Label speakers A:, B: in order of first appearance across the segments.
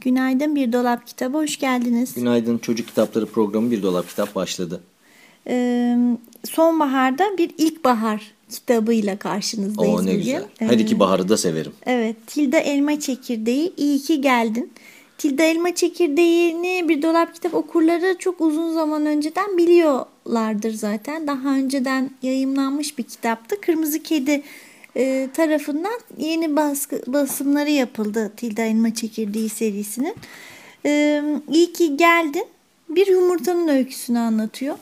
A: Günaydın Bir Dolap Kitabı, hoş geldiniz.
B: Günaydın Çocuk Kitapları programı Bir Dolap Kitap başladı.
A: Ee, sonbaharda bir ilkbahar kitabıyla karşınızdayız
B: Oo ne
A: bugün.
B: güzel. Her iki baharı da severim.
A: Evet, Tilda Elma Çekirdeği, iyi ki geldin. Tilda Elma Çekirdeği'ni Bir Dolap Kitap okurları çok uzun zaman önceden biliyorlardır zaten. Daha önceden yayımlanmış bir kitaptı. Kırmızı Kedi e, tarafından yeni baskı, basımları yapıldı Tilda Elma Çekirdeği serisinin. E, iyi ki geldin. Bir yumurtanın öyküsünü anlatıyor.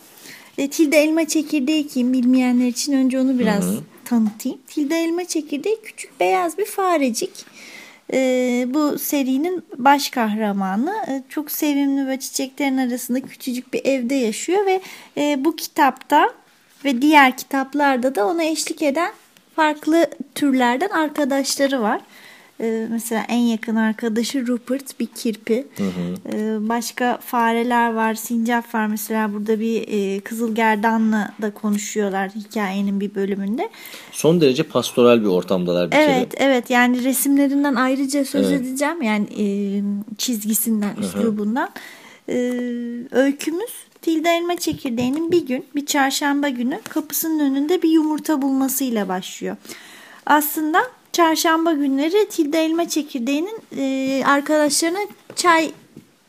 A: E, Tilda Elma Çekirdeği kim bilmeyenler için önce onu biraz hı hı. tanıtayım. Tilda Elma Çekirdeği küçük beyaz bir farecik. E, bu serinin baş kahramanı e, çok sevimli ve çiçeklerin arasında küçücük bir evde yaşıyor ve e, bu kitapta ve diğer kitaplarda da ona eşlik eden farklı türlerden arkadaşları var. Ee, mesela en yakın arkadaşı Rupert bir kirpi. Hı hı. Ee, başka fareler var, sincap var mesela burada bir e, kızılgerdanla da konuşuyorlar hikayenin bir bölümünde.
B: Son derece pastoral bir ortamdalar bir
A: evet,
B: kere.
A: Evet yani resimlerinden ayrıca söz evet. edeceğim yani e, çizgisinden, üslubundan. E, öykümüz Tilda elma çekirdeğinin bir gün bir çarşamba günü kapısının önünde bir yumurta bulmasıyla başlıyor. Aslında çarşamba günleri Tilda elma çekirdeğinin e, arkadaşlarına çay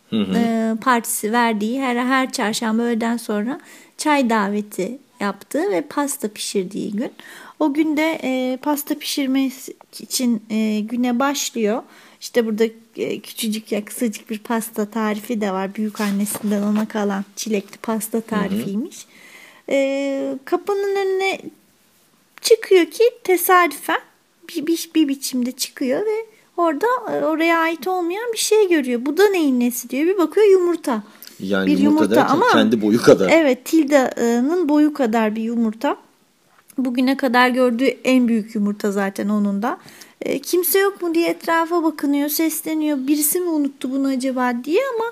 A: hı hı. E, partisi verdiği her her çarşamba öğleden sonra çay daveti yaptığı ve pasta pişirdiği gün. O günde e, pasta pişirmesi için e, güne başlıyor. İşte burada e, küçücük ya kısacık bir pasta tarifi de var. Büyük annesinden ona kalan çilekli pasta tarifiymiş. Hı hı. E, kapının önüne çıkıyor ki tesadüfen bir, bir, bir biçimde çıkıyor ve orada e, oraya ait olmayan bir şey görüyor. Bu da neyin nesi diyor. Bir bakıyor yumurta.
B: Yani bir yumurta, yumurta ama kendi boyu kadar.
A: Evet Tilda'nın boyu kadar bir yumurta. Bugüne kadar gördüğü en büyük yumurta zaten onun da. E, kimse yok mu diye etrafa bakınıyor, sesleniyor. Birisi mi unuttu bunu acaba diye ama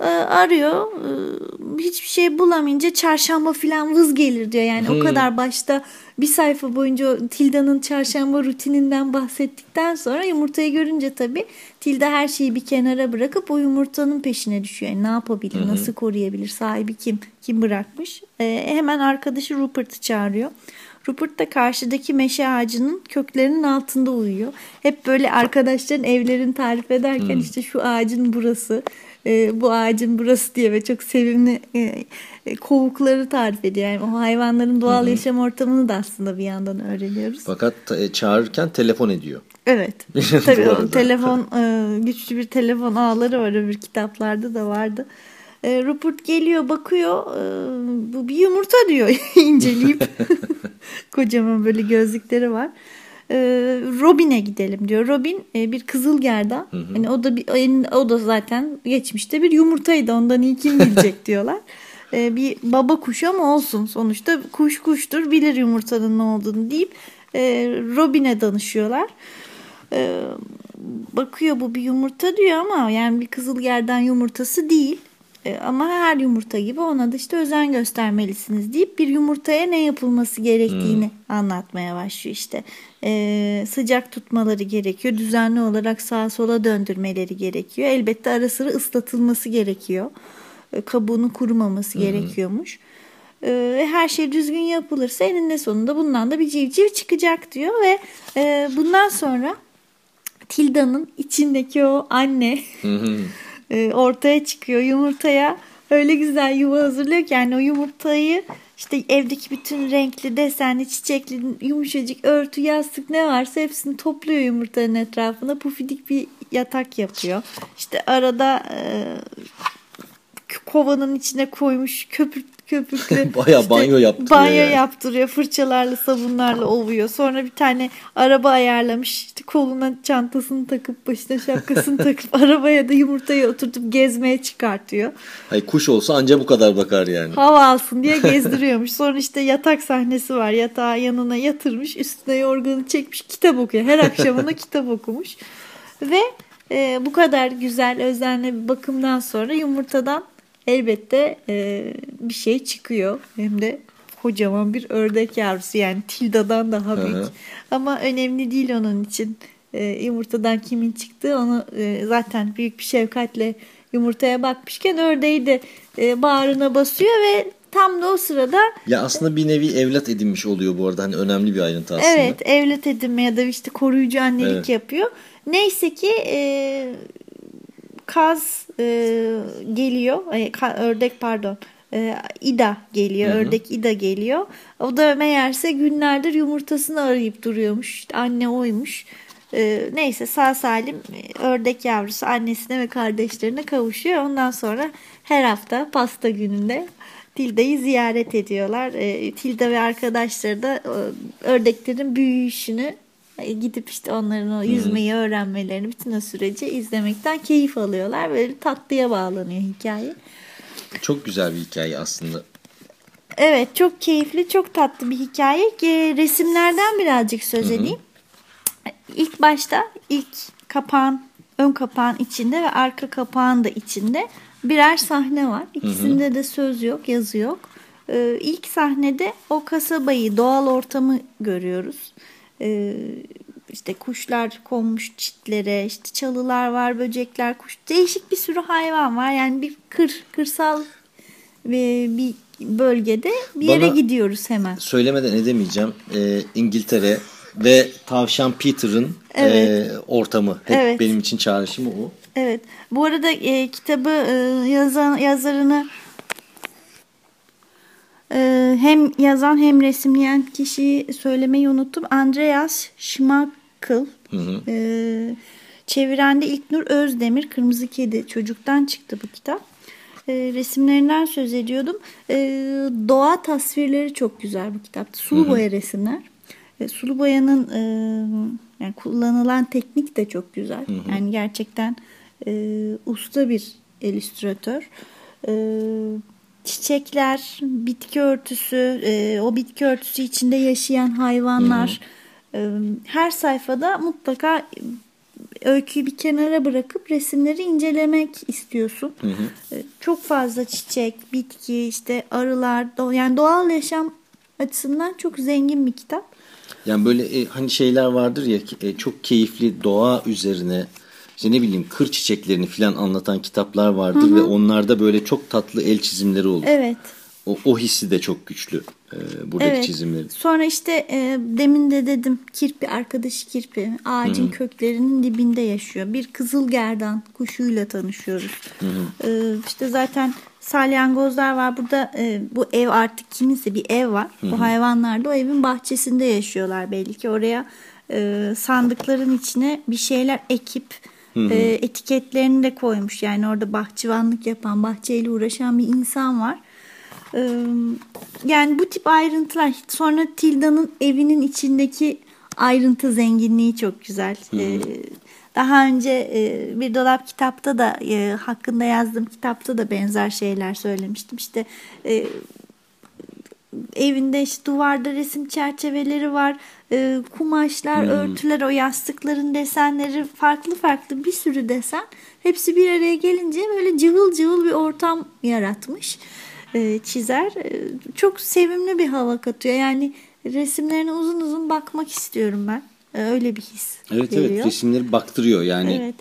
A: e, arıyor. E, hiçbir şey bulamayınca çarşamba falan vız gelir diyor. Yani hmm. o kadar başta bir sayfa boyunca Tilda'nın çarşamba rutininden bahsettikten sonra yumurtayı görünce tabii Tilda her şeyi bir kenara bırakıp o yumurtanın peşine düşüyor. Yani ne yapabilir, hmm. nasıl koruyabilir, sahibi kim, kim bırakmış. E, hemen arkadaşı Rupert'ı çağırıyor. Rupert da karşıdaki meşe ağacının köklerinin altında uyuyor. Hep böyle arkadaşların evlerini tarif ederken hmm. işte şu ağacın burası, e, bu ağacın burası diye ve çok sevimli e, e, kovukları tarif ediyor. Yani o hayvanların doğal hmm. yaşam ortamını da aslında bir yandan öğreniyoruz.
B: Fakat e, çağırırken telefon ediyor.
A: Evet. Tabii o telefon e, güçlü bir telefon ağları var öbür kitaplarda da vardı. E, Rupert geliyor bakıyor e, bu bir yumurta diyor inceleyip kocaman böyle gözlükleri var. E, Robin'e gidelim diyor. Robin e, bir kızılgerdan. Hı hı. Yani o da bir o da zaten geçmişte bir yumurtaydı. Ondan iyi kim bilecek diyorlar. E, bir baba kuş ama olsun. Sonuçta kuş kuştur. Bilir yumurtanın ne olduğunu deyip e, Robin'e danışıyorlar. E, bakıyor bu bir yumurta diyor ama yani bir kızılgerdan yumurtası değil. E, ama her yumurta gibi ona da işte özen göstermelisiniz deyip bir yumurtaya ne yapılması gerektiğini hmm. anlatmaya başlıyor işte. Ee, sıcak tutmaları gerekiyor. Düzenli olarak sağa sola döndürmeleri gerekiyor. Elbette ara sıra ıslatılması gerekiyor. Ee, kabuğunun kurumaması hmm. gerekiyormuş. Ee, her şey düzgün yapılırsa eninde sonunda bundan da bir civciv çıkacak diyor ve e, bundan sonra Tilda'nın içindeki o anne e, ortaya çıkıyor yumurtaya. Öyle güzel yuva hazırlıyor ki yani o yumurtayı işte evdeki bütün renkli, desenli, çiçekli, yumuşacık örtü, yastık ne varsa hepsini topluyor yumurtanın etrafına. Pufidik bir yatak yapıyor. İşte arada e, kovanın içine koymuş köpür köpüklü.
B: Baya işte, banyo yaptırıyor.
A: Banyo yani. yaptırıyor. Fırçalarla sabunlarla ovuyor. Sonra bir tane araba ayarlamış. İşte koluna çantasını takıp başına şapkasını takıp arabaya da yumurtayı oturtup gezmeye çıkartıyor.
B: Hay kuş olsa anca bu kadar bakar yani.
A: Hava alsın diye gezdiriyormuş. Sonra işte yatak sahnesi var. Yatağı yanına yatırmış. Üstüne yorganı çekmiş. Kitap okuyor. Her akşam ona kitap okumuş. Ve e, bu kadar güzel özenli bir bakımdan sonra yumurtadan elbette e, bir şey çıkıyor. Hem de kocaman bir ördek yavrusu yani Tilda'dan daha büyük. Hı hı. Ama önemli değil onun için. e, yumurtadan kimin çıktığı onu e, zaten büyük bir şefkatle yumurtaya bakmışken ördeği de e, bağrına basıyor ve tam da o sırada
B: ya aslında bir nevi evlat edinmiş oluyor bu arada hani önemli bir ayrıntı aslında.
A: Evet evlat edinme ya da işte koruyucu annelik evet. yapıyor. Neyse ki e, kaz e, geliyor e, ördek pardon e, İda geliyor. Hı hı. Ördek İda geliyor. O da meğerse günlerdir yumurtasını arayıp duruyormuş. İşte anne oymuş. E, neyse sağ salim e, ördek yavrusu annesine ve kardeşlerine kavuşuyor. Ondan sonra her hafta pasta gününde Tilda'yı ziyaret ediyorlar. E, Tilda ve arkadaşları da e, ördeklerin büyüyüşünü gidip işte onların o yüzmeyi hmm. öğrenmelerini bütün o süreci izlemekten keyif alıyorlar. Böyle tatlıya bağlanıyor hikaye.
B: Çok güzel bir hikaye aslında.
A: Evet çok keyifli çok tatlı bir hikaye. Resimlerden birazcık söz edeyim. Hı hı. İlk başta ilk kapağın ön kapağın içinde ve arka kapağın da içinde birer sahne var. İkisinde hı hı. de söz yok yazı yok. Ee, ilk sahnede o kasabayı doğal ortamı görüyoruz. Ee, işte kuşlar konmuş çitlere, işte çalılar var, böcekler, kuş, değişik bir sürü hayvan var. Yani bir kır, kırsal bir, bir bölgede bir yere Bana gidiyoruz hemen.
B: Söylemeden edemeyeceğim. Ee, İngiltere ve Tavşan Peter'ın e, evet. e, ortamı. Hep evet. benim için çağrışımı o.
A: Evet. Bu arada e, kitabı e, yazan yazarını e, hem yazan hem resimleyen kişiyi söylemeyi unuttum. Andreas Schmackel. Hı hı. E, çeviren de İlknur Özdemir. Kırmızı Kedi. Çocuktan çıktı bu kitap. E, resimlerinden söz ediyordum. E, doğa tasvirleri çok güzel bu kitapta. Sulu hı hı. boya resimler. E, sulu boyanın e, yani kullanılan teknik de çok güzel. Hı hı. Yani gerçekten e, usta bir illüstratör. E, çiçekler, bitki örtüsü, e, o bitki örtüsü içinde yaşayan hayvanlar. Hı. E, her sayfada mutlaka öyküyü bir kenara bırakıp resimleri incelemek istiyorsun. Hı hı. E, çok fazla çiçek, bitki, işte arılar, yani doğal yaşam açısından çok zengin bir kitap.
B: Yani böyle e, hani şeyler vardır ya e, çok keyifli doğa üzerine işte ne bileyim kır çiçeklerini falan anlatan kitaplar vardır hı hı. ve onlarda böyle çok tatlı el çizimleri olur.
A: Evet.
B: O, o hissi de çok güçlü e, buradaki evet. çizimleri.
A: Sonra işte e, demin de dedim kirpi arkadaşı kirpi ağacın Hı -hı. köklerinin dibinde yaşıyor. Bir kızıl gerdan kuşuyla tanışıyoruz. Hı -hı. E, işte zaten salyangozlar var. Burada e, bu ev artık kiminse bir ev var. Hı -hı. Bu hayvanlar da o evin bahçesinde yaşıyorlar belli ki. Oraya e, sandıkların içine bir şeyler ekip Hı. E, etiketlerini de koymuş. Yani orada bahçıvanlık yapan, bahçeyle uğraşan bir insan var. E, yani bu tip ayrıntılar. Sonra Tilda'nın evinin içindeki ayrıntı zenginliği çok güzel. Hı. E, daha önce e, bir dolap kitapta da e, hakkında yazdığım kitapta da benzer şeyler söylemiştim. İşte e, evinde işte duvarda resim çerçeveleri var. E, kumaşlar, hmm. örtüler, o yastıkların desenleri farklı farklı bir sürü desen. Hepsi bir araya gelince böyle cıvıl cıvıl bir ortam yaratmış e, çizer. E, çok sevimli bir hava katıyor. Yani resimlerine uzun uzun bakmak istiyorum ben. E, öyle bir his
B: Evet
A: veriyor.
B: evet resimleri baktırıyor yani evet.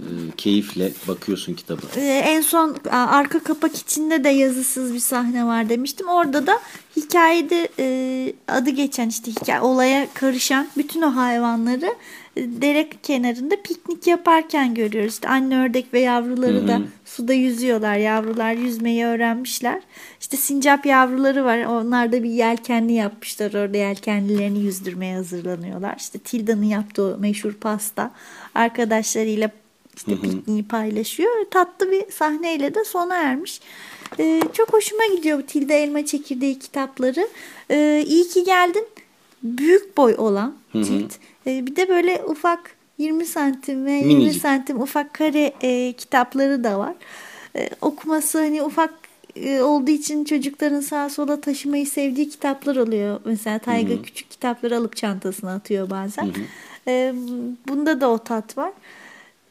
B: e, keyifle bakıyorsun kitaba.
A: E, en son arka kapak içinde de yazısız bir sahne var demiştim. Orada da hikayede e, adı geçen işte hikaye olaya karışan bütün o hayvanları dere kenarında piknik yaparken görüyoruz. İşte anne ördek ve yavruları da suda yüzüyorlar. Yavrular yüzmeyi öğrenmişler. İşte sincap yavruları var. Onlar da bir yelkenli yapmışlar. Orada yelkenlilerini yüzdürmeye hazırlanıyorlar. İşte Tilda'nın yaptığı meşhur pasta arkadaşlarıyla işte pikniği paylaşıyor. Tatlı bir sahneyle de sona ermiş. Ee, çok hoşuma gidiyor bu Tilda Elma Çekirdeği kitapları. Ee, iyi ki geldin. Büyük boy olan cilt. Ee, bir de böyle ufak 20 santim ve 20 Minicik. santim ufak kare e, kitapları da var. E, okuması hani ufak e, olduğu için çocukların sağa sola taşımayı sevdiği kitaplar oluyor. Mesela Tayga Hı-hı. küçük kitapları alıp çantasına atıyor bazen. E, bunda da o tat var.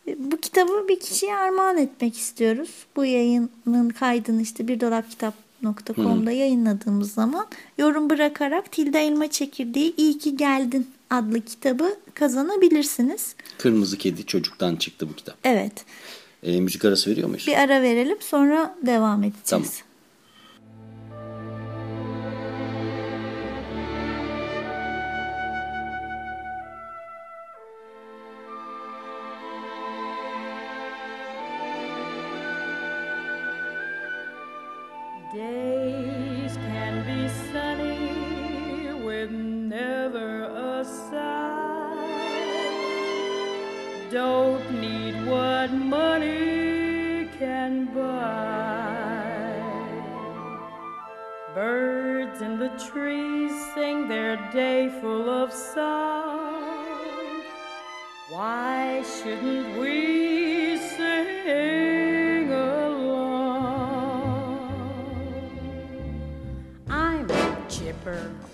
A: E, bu kitabı bir kişiye armağan etmek istiyoruz. Bu yayının kaydını işte bir dolap kitap .com'da yayınladığımız zaman yorum bırakarak Tilda Elma Çekirdeği iyi ki geldin adlı kitabı kazanabilirsiniz.
B: Kırmızı Kedi çocuktan çıktı bu kitap.
A: Evet.
B: E, müzik arası veriyor muyuz?
A: Bir ara verelim sonra devam edeceğiz.
B: Tamam.
C: Days can be sunny with never a sigh. Don't need what money can buy. Birds in the trees sing their day full of song. Why shouldn't we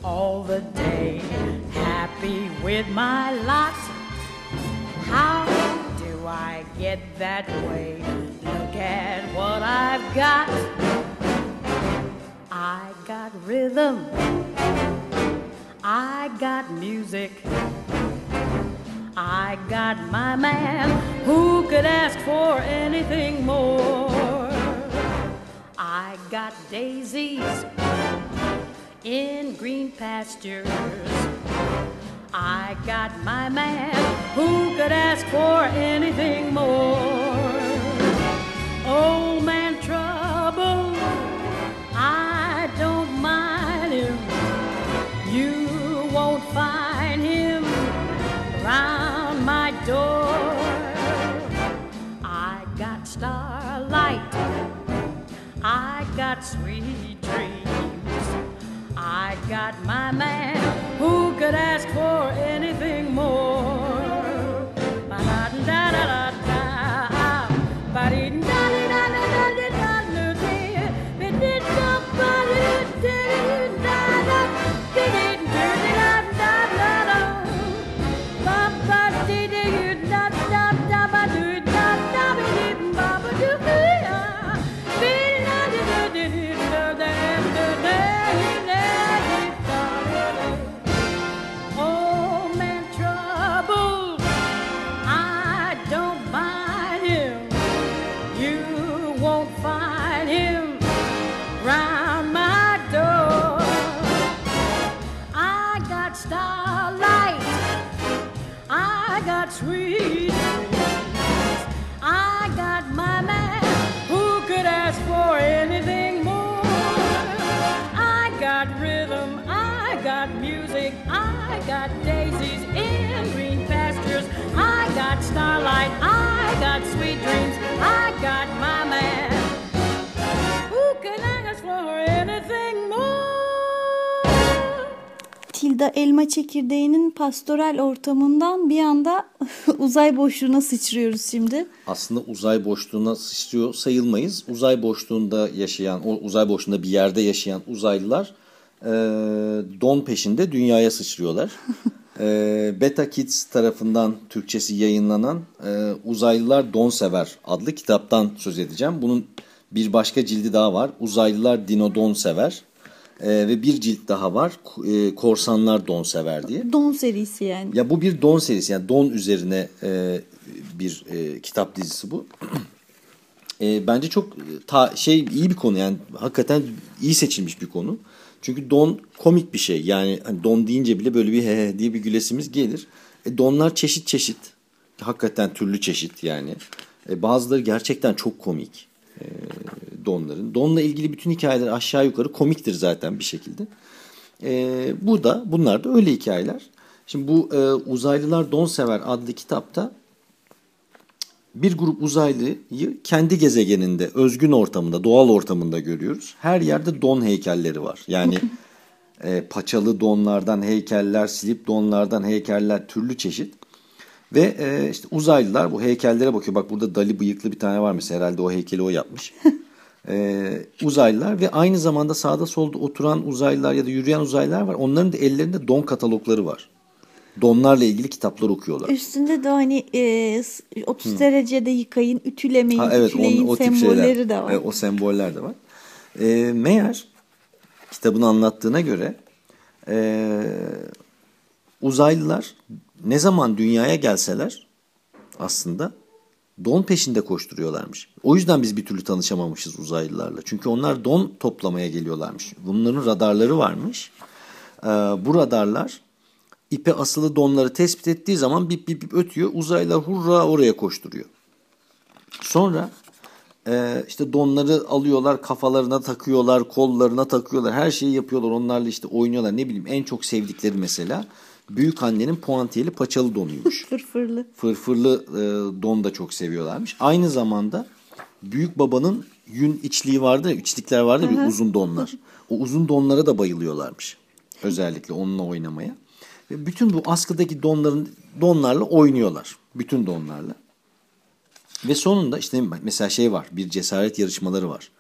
C: all the day, happy with my lot. How do I get that way? Look at what I've got. I got rhythm. I got music. I got my man who could ask for anything more. I got daisies in green pastures. I got my man who could ask for anything more. Old man trouble, I don't mind him. You won't find him round my door. I got starlight, I got sweet my man. Who could ask for anything
A: Tilda elma çekirdeğinin pastoral ortamından bir anda uzay boşluğuna sıçrıyoruz şimdi.
B: Aslında uzay boşluğuna sıçrıyor sayılmayız. Uzay boşluğunda yaşayan, o uzay boşluğunda bir yerde yaşayan uzaylılar e, don peşinde dünyaya sıçrıyorlar. e, Beta Kids tarafından Türkçesi yayınlanan e, Uzaylılar Don Sever adlı kitaptan söz edeceğim. Bunun bir başka cildi daha var. Uzaylılar Dino Don Sever. E, ve bir cilt daha var. E, Korsanlar Don Sever diye.
A: Don serisi yani.
B: Ya bu bir Don serisi yani Don üzerine e, bir e, kitap dizisi bu. E, bence çok ta, şey iyi bir konu yani hakikaten iyi seçilmiş bir konu. Çünkü Don komik bir şey yani hani Don deyince bile böyle bir he he diye bir gülesimiz gelir. E, donlar çeşit çeşit hakikaten türlü çeşit yani. E, bazıları gerçekten çok komik e, donların. Donla ilgili bütün hikayeler aşağı yukarı komiktir zaten bir şekilde. E, bu da bunlar da öyle hikayeler. Şimdi bu e, Uzaylılar Don Sever adlı kitapta bir grup uzaylıyı kendi gezegeninde, özgün ortamında, doğal ortamında görüyoruz. Her yerde don heykelleri var. Yani e, paçalı donlardan heykeller, silip donlardan heykeller türlü çeşit. Ve e, işte uzaylılar bu heykellere bakıyor. Bak burada Dali bıyıklı bir tane var mesela herhalde o heykeli o yapmış. E, uzaylılar ve aynı zamanda sağda solda oturan uzaylılar ya da yürüyen uzaylılar var. Onların da ellerinde don katalogları var. Donlarla ilgili kitaplar okuyorlar.
A: Üstünde de hani e, 30 derecede yıkayın, ütülemeyin,
B: Ha, evet
A: ütüleyin
B: on, o
A: sembolleri
B: şeyler.
A: de var.
B: Evet, o semboller de var. E, meğer kitabın anlattığına göre e, uzaylılar ne zaman dünyaya gelseler aslında don peşinde koşturuyorlarmış. O yüzden biz bir türlü tanışamamışız uzaylılarla. Çünkü onlar don toplamaya geliyorlarmış. Bunların radarları varmış. Ee, bu radarlar ipe asılı donları tespit ettiği zaman bip bip bip ötüyor. Uzaylılar hurra oraya koşturuyor. Sonra e, işte donları alıyorlar kafalarına takıyorlar kollarına takıyorlar her şeyi yapıyorlar onlarla işte oynuyorlar ne bileyim en çok sevdikleri mesela büyük annenin puantiyeli paçalı donuymuş.
A: Fırfırlı.
B: Fırfırlı e, don da çok seviyorlarmış. Aynı zamanda büyük babanın yün içliği vardı ya içlikler vardı bir uzun donlar. O uzun donlara da bayılıyorlarmış. Özellikle onunla oynamaya. Ve bütün bu askıdaki donların donlarla oynuyorlar. Bütün donlarla. Ve sonunda işte mesela şey var. Bir cesaret yarışmaları var.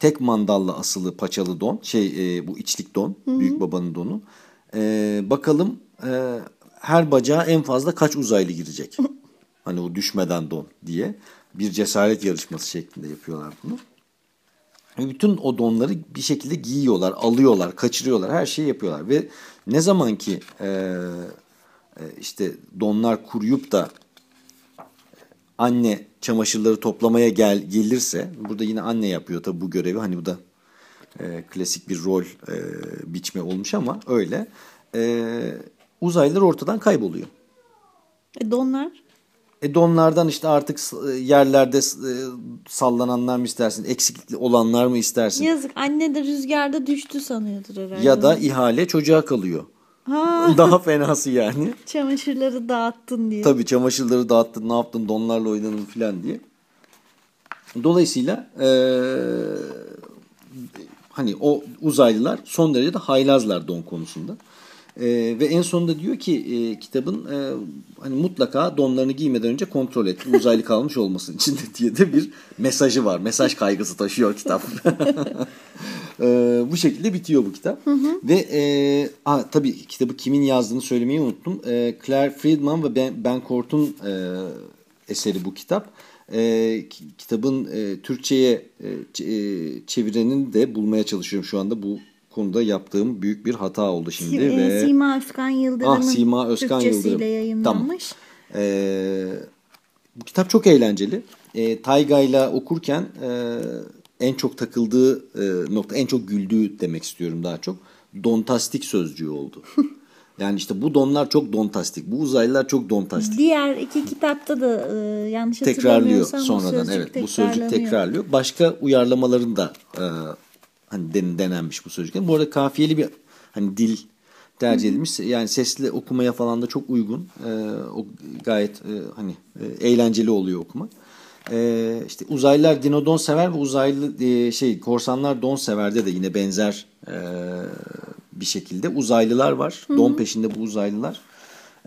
B: Tek mandalla asılı paçalı don. Şey e, bu içlik don. Büyük babanın donu. E, bakalım e, her bacağa en fazla kaç uzaylı girecek? hani o düşmeden don diye. Bir cesaret yarışması şeklinde yapıyorlar bunu. Ve bütün o donları bir şekilde giyiyorlar, alıyorlar, kaçırıyorlar. Her şeyi yapıyorlar. Ve ne zaman ki e, e, işte donlar kuruyup da anne çamaşırları toplamaya gel gelirse burada yine anne yapıyor tabi bu görevi hani bu da e, klasik bir rol e, biçme olmuş ama öyle e, uzaylılar ortadan kayboluyor.
A: E donlar?
B: E donlardan işte artık s- yerlerde e, sallananlar mı istersin eksiklikli olanlar mı istersin
A: Yazık anne de rüzgarda düştü sanıyordur herhalde.
B: ya da ihale çocuğa kalıyor.
A: Ha,
B: Daha fenası yani.
A: çamaşırları dağıttın diye.
B: Tabii çamaşırları dağıttın, ne yaptın, donlarla oynadın falan diye. Dolayısıyla eee, hani o uzaylılar son derece de haylazlar don konusunda. Eee, ve en sonunda diyor ki eee, kitabın eee, hani mutlaka donlarını giymeden önce kontrol et. Uzaylı kalmış olmasın içinde diye de bir mesajı var. Mesaj kaygısı taşıyor kitap. Eee, bu şekilde bitiyor bu kitap. Ve eee ha, tabii kitabı kimin yazdığını söylemeyi unuttum. Eee, Claire Friedman ve Ben, ben Kort'un eee, eseri bu kitap. Ki- kitabın eee, Türkçe'ye eee, ç- eee, çevirenini de bulmaya çalışıyorum şu anda. Bu konuda yaptığım büyük bir hata oldu şimdi.
A: Si- e,
B: ve...
A: Sima Özkan Yıldırım'ın
B: Ah, Sima Özkan
A: Türkçesiyle
B: Yıldırım.
A: yayınlanmış.
B: Ee, bu kitap çok eğlenceli. Ee, Tayga'yla okurken e, en çok takıldığı e, nokta, en çok güldüğü demek istiyorum daha çok. Dontastik sözcüğü oldu. yani işte bu donlar çok dontastik. Bu uzaylılar çok dontastik.
A: Diğer iki kitapta da e, yanlış
B: Tekrarlıyor
A: hatırlamıyorsam bu
B: sonradan.
A: sözcük
B: Evet bu sözcük tekrarlıyor. Başka uyarlamaların da e, hani den, denenmiş bu sözcükler. Bu arada kafiyeli bir hani dil tercih edilmiş. Yani sesli okumaya falan da çok uygun. E, o gayet e, hani e, eğlenceli oluyor okuma. E, işte uzaylılar dinodon sever ve uzaylı e, şey korsanlar don severde de yine benzer e, bir şekilde uzaylılar var. Don peşinde bu uzaylılar.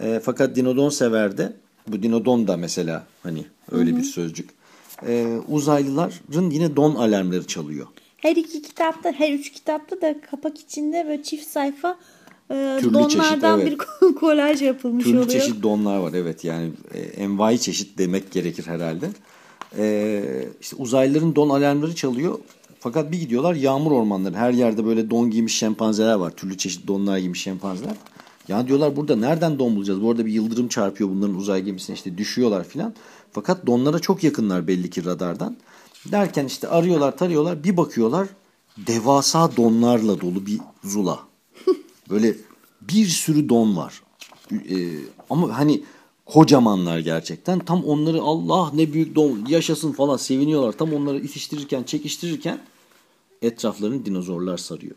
B: E, fakat dinodon severde bu dinodon da mesela hani öyle bir sözcük. E, uzaylıların yine don alarmları çalıyor.
A: Her iki kitapta, her üç kitapta da kapak içinde böyle çift sayfa e,
B: Türlü
A: donlardan
B: çeşit,
A: bir ko- kolaj yapılmış
B: Türlü
A: oluyor.
B: çeşit donlar var evet yani e, envai çeşit demek gerekir herhalde. E, işte uzaylıların don alarmları çalıyor. Fakat bir gidiyorlar yağmur ormanları. Her yerde böyle don giymiş şempanzeler var. Türlü çeşit donlar giymiş şempanzeler. Ya diyorlar burada nereden don bulacağız? Bu arada bir yıldırım çarpıyor bunların uzay gemisine işte düşüyorlar filan. Fakat donlara çok yakınlar belli ki radardan. Derken işte arıyorlar tarıyorlar bir bakıyorlar devasa donlarla dolu bir zula. Böyle bir sürü don var. Ee, ama hani kocamanlar gerçekten. Tam onları Allah ne büyük don yaşasın falan seviniyorlar. Tam onları itiştirirken, çekiştirirken etraflarını dinozorlar sarıyor.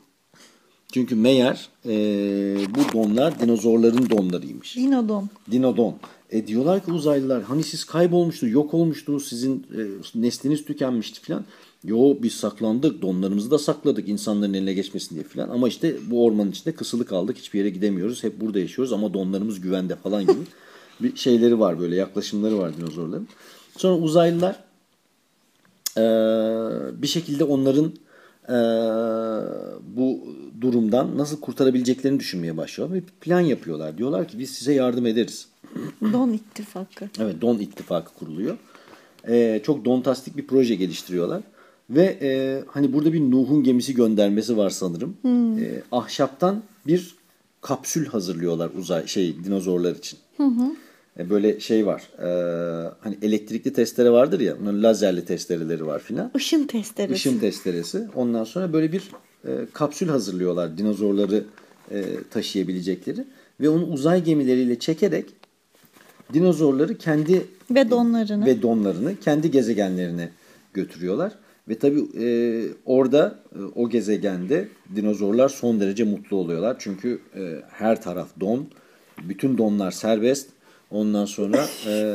B: Çünkü meğer e, bu donlar dinozorların donlarıymış.
A: Dinodon.
B: Dinodon. E diyorlar ki uzaylılar hani siz kaybolmuştunuz, yok olmuştunuz, sizin e, nesliniz tükenmişti falan. Yo biz saklandık, donlarımızı da sakladık insanların eline geçmesin diye falan. Ama işte bu ormanın içinde kısılı kaldık, hiçbir yere gidemiyoruz, hep burada yaşıyoruz ama donlarımız güvende falan gibi bir şeyleri var böyle yaklaşımları var dinozorların. Sonra uzaylılar e, bir şekilde onların e, bu durumdan nasıl kurtarabileceklerini düşünmeye başlıyorlar ve bir plan yapıyorlar. Diyorlar ki biz size yardım ederiz.
A: Don ittifakı.
B: Evet Don İttifakı kuruluyor. Ee, çok dontastik bir proje geliştiriyorlar. Ve e, hani burada bir Nuh'un gemisi göndermesi var sanırım. Ee, ahşaptan bir kapsül hazırlıyorlar uzay şey dinozorlar için. E, böyle şey var. e, hani elektrikli testere vardır ya. Bunların lazerli testereleri var filan.
A: Işın testeresi.
B: Işın testeresi. Ondan sonra böyle bir e, kapsül hazırlıyorlar dinozorları e, taşıyabilecekleri ve onu uzay gemileriyle çekerek dinozorları kendi
A: Ve donlarını.
B: ve donlarını kendi gezegenlerine götürüyorlar. Ve tabii e, orada e, o gezegende dinozorlar son derece mutlu oluyorlar. Çünkü e, her taraf don. Bütün donlar serbest. Ondan sonra e,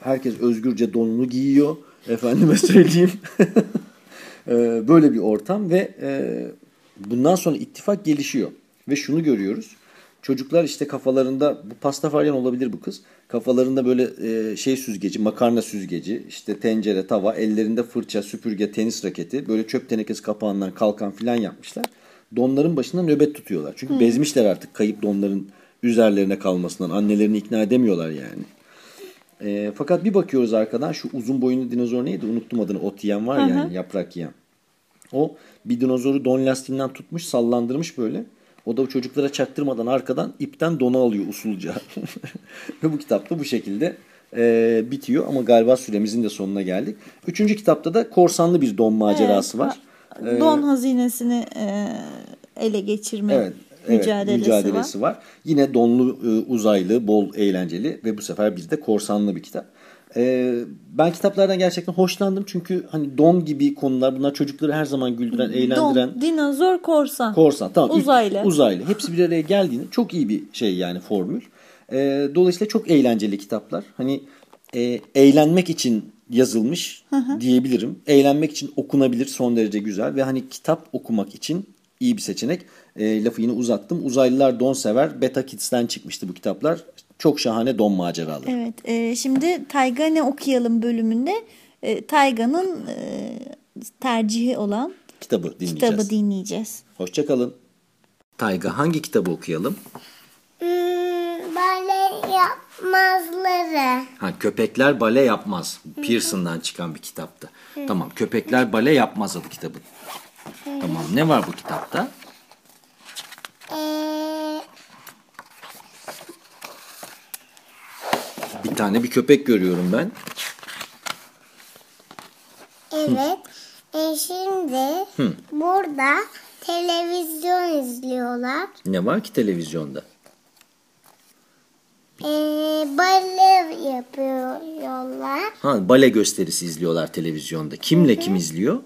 B: herkes özgürce donunu giyiyor. Efendime söyleyeyim. E, böyle bir ortam ve e, bundan sonra ittifak gelişiyor. Ve şunu görüyoruz. Çocuklar işte kafalarında bu pastafaryan olabilir bu kız. Kafalarında böyle e, şey süzgeci, makarna süzgeci, işte tencere, tava, ellerinde fırça, süpürge, tenis raketi, böyle çöp tenekesi kapağından kalkan filan yapmışlar. Donların başında nöbet tutuyorlar. Çünkü bezmişler artık kayıp donların üzerlerine kalmasından. Annelerini ikna edemiyorlar yani. E, fakat bir bakıyoruz arkadan şu uzun boyunlu dinozor neydi? Unuttum adını. Ot yiyen var ya yani yaprak yiyen. O bir dinozoru don lastiğinden tutmuş sallandırmış böyle. O da çocuklara çaktırmadan arkadan ipten donu alıyor usulca. Ve bu kitapta bu şekilde e, bitiyor ama galiba süremizin de sonuna geldik. Üçüncü kitapta da korsanlı bir don macerası var.
A: Ha- Don hazinesini e, ele geçirme
B: Evet, evet
A: mücadelesi, var.
B: var. Yine donlu, e, uzaylı, bol eğlenceli ve bu sefer bizde korsanlı bir kitap. E, ben kitaplardan gerçekten hoşlandım çünkü hani don gibi konular bunlar çocukları her zaman güldüren, eğlendiren.
A: Don, dinozor, korsan.
B: Korsan tamam. Üç-
A: Uzaylı.
B: uzaylı. Hepsi bir araya geldiğinde çok iyi bir şey yani formül. Ee, dolayısıyla çok eğlenceli kitaplar. Hani e, eğlenmek için yazılmış diyebilirim. Eğlenmek için okunabilir son derece güzel ve hani kitap okumak için iyi bir seçenek. E, lafı yine uzattım. Uzaylılar don sever. Beta Kids'ten çıkmıştı bu kitaplar. Çok şahane don maceraları.
A: Evet. e, şimdi Tayga ne okuyalım bölümünde e, Tayga'nın e, tercihi olan
B: Kitabı dinleyeceğiz.
A: kitabı dinleyeceğiz.
B: Hoşçakalın. Tayga hangi kitabı okuyalım?
D: Hmm, bale yapmazları.
B: Ha, köpekler bale yapmaz. Pearson'dan çıkan bir kitaptı. Tamam, köpekler bale yapmaz adı kitabın. Tamam, ne var bu kitapta?
D: Ee,
B: tane bir köpek görüyorum ben.
D: evet. E, şimdi burada televizyon izliyorlar.
B: Ne var ki televizyonda?
D: Ee, bale yapıyorlar.
B: Ha, bale gösterisi izliyorlar televizyonda. Kimle kim izliyor?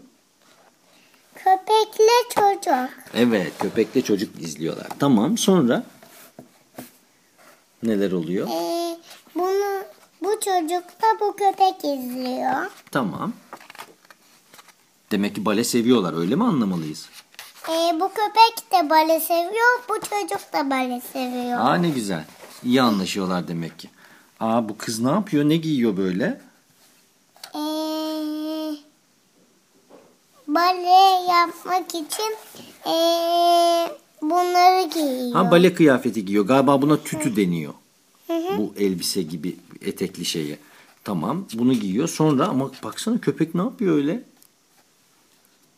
D: Köpekle çocuk.
B: Evet, köpekle çocuk izliyorlar. Tamam, sonra neler oluyor?
D: Ee, bunu bu çocuk da bu köpek izliyor.
B: Tamam. Demek ki bale seviyorlar, öyle mi anlamalıyız?
D: Ee, bu köpek de bale seviyor, bu çocuk da bale seviyor.
B: Aa ne güzel. İyi anlaşıyorlar demek ki. Aa bu kız ne yapıyor? Ne giyiyor böyle?
D: Ee, bale yapmak için ee, bunları giyiyor.
B: Ha bale kıyafeti giyiyor. Galiba buna tütü deniyor. Bu elbise gibi etekli şeye. Tamam bunu giyiyor. Sonra ama baksana köpek ne yapıyor öyle?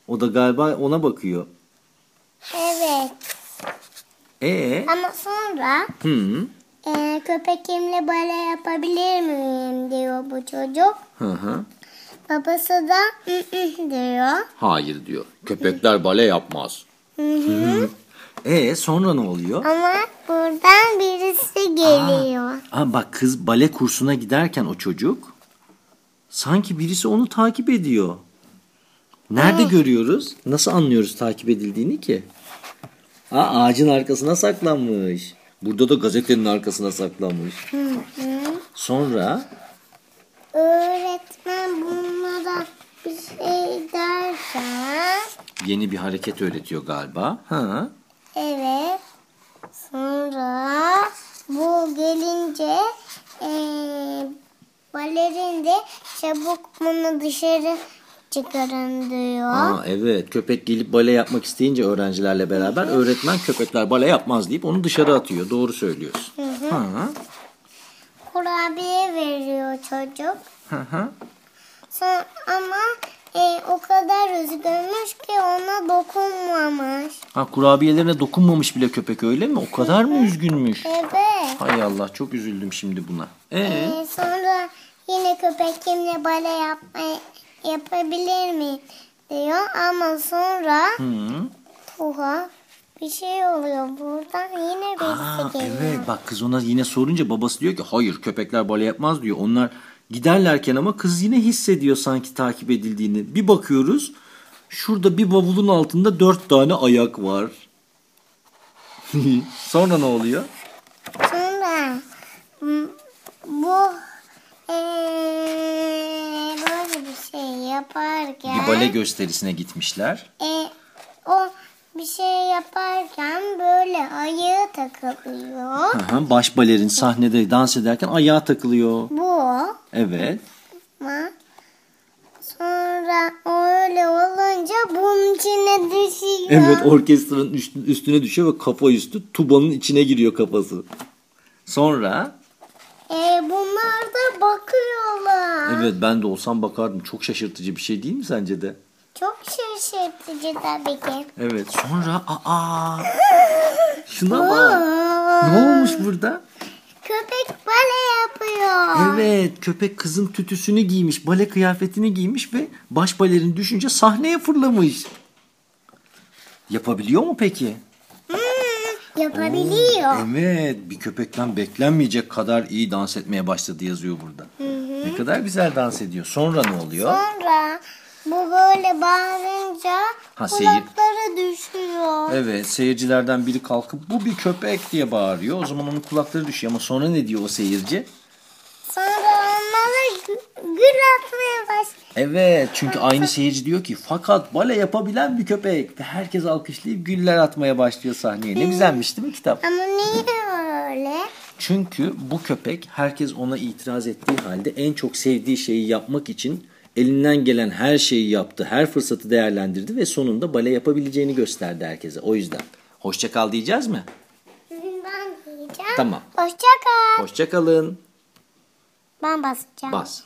B: O da galiba ona bakıyor.
D: Evet.
B: E
D: Ama sonra
B: hı
D: ee, köpekimle bale yapabilir miyim diyor bu çocuk.
B: hı hı.
D: Babası da "Hı hı" diyor.
B: Hayır diyor. Köpekler bale yapmaz. E sonra ne oluyor?
D: Ama buradan birisi geliyor.
B: Aa, bak kız bale kursuna giderken o çocuk sanki birisi onu takip ediyor. Nerede görüyoruz? Nasıl anlıyoruz takip edildiğini ki? Aa, ağacın arkasına saklanmış. Burada da gazetenin arkasına saklanmış. Sonra
D: Öğretmen bunlara bir şey derken
B: yeni bir hareket öğretiyor galiba. Ha.
D: Evet sonra bu gelince eee balerin de çabuk bunu dışarı çıkarın diyor.
B: Aa, evet köpek gelip bale yapmak isteyince öğrencilerle beraber öğretmen köpekler bale yapmaz deyip onu dışarı atıyor. Doğru söylüyorsun. Ha.
D: Kurabiye veriyor çocuk.
B: Hı hı.
D: Son, ama e, o kadar üzgünmüş ki ona dokunmamış.
B: Ha kurabiyelerine dokunmamış bile köpek öyle mi? O kadar mı üzgünmüş?
D: Evet.
B: Hay Allah çok üzüldüm şimdi buna. Ee,
D: E, sonra yine köpek kimle bale yapmayı yapabilir mi diyor ama sonra
B: hı.
D: tuhaf bir şey oluyor buradan yine
B: Aa,
D: birisi geliyor.
B: evet bak kız ona yine sorunca babası diyor ki hayır köpekler bale yapmaz diyor. Onlar giderlerken ama kız yine hissediyor sanki takip edildiğini. Bir bakıyoruz şurada bir bavulun altında dört tane ayak var. Sonra ne oluyor?
D: Sonra bu eee, böyle bir şey yaparken
B: Bir bale gösterisine gitmişler.
D: Bir şey yaparken böyle ayağı takılıyor.
B: Aha, baş balerin sahnede dans ederken ayağa takılıyor.
D: Bu
B: Evet.
D: ama sonra öyle olunca bunun içine düşüyor.
B: Evet orkestranın üstü- üstüne düşüyor ve kafa üstü tubanın içine giriyor kafası. Sonra
D: E, bunlar da bakıyorlar.
B: evet ben de olsam bakardım. Çok şaşırtıcı bir şey değil mi sence de?
D: Çok şaşırtıcı tabii ki.
B: Evet sonra aa şuna bak. Ne olmuş burada?
D: Köpek bale yapıyor.
B: Evet köpek kızın tütüsünü giymiş, bale kıyafetini giymiş ve baş balerin düşünce sahneye fırlamış. Yapabiliyor mu peki?
D: Hmm, yapabiliyor.
B: Evet bir köpekten beklenmeyecek kadar iyi dans etmeye başladı yazıyor burada. Ne kadar güzel dans ediyor. Sonra ne oluyor?
D: Sonra bu böyle bağırınca
B: Ha,
D: kulakları düşüyor.
B: Evet seyircilerden biri kalkıp bu bir köpek diye bağırıyor. O zaman onun kulakları düşüyor ama sonra ne diyor o seyirci?
D: Sonra onlara gü- gül atmaya başlıyor.
B: Evet çünkü aynı seyirci diyor ki fakat bale yapabilen bir köpek. Ve herkes alkışlayıp güller atmaya başlıyor sahneye. Ne güzelmiş değil mi kitap?
D: Ama niye öyle?
B: Çünkü bu köpek herkes ona itiraz ettiği halde en çok sevdiği şeyi yapmak için elinden gelen her şeyi yaptı. Her fırsatı değerlendirdi ve sonunda bale yapabileceğini gösterdi herkese. O yüzden. Hoşça kal diyeceğiz mi?
D: Ben diyeceğim.
B: Tamam.
D: Hoşça kal.
B: Hoşça kalın.
D: Ben basacağım.
B: Bas.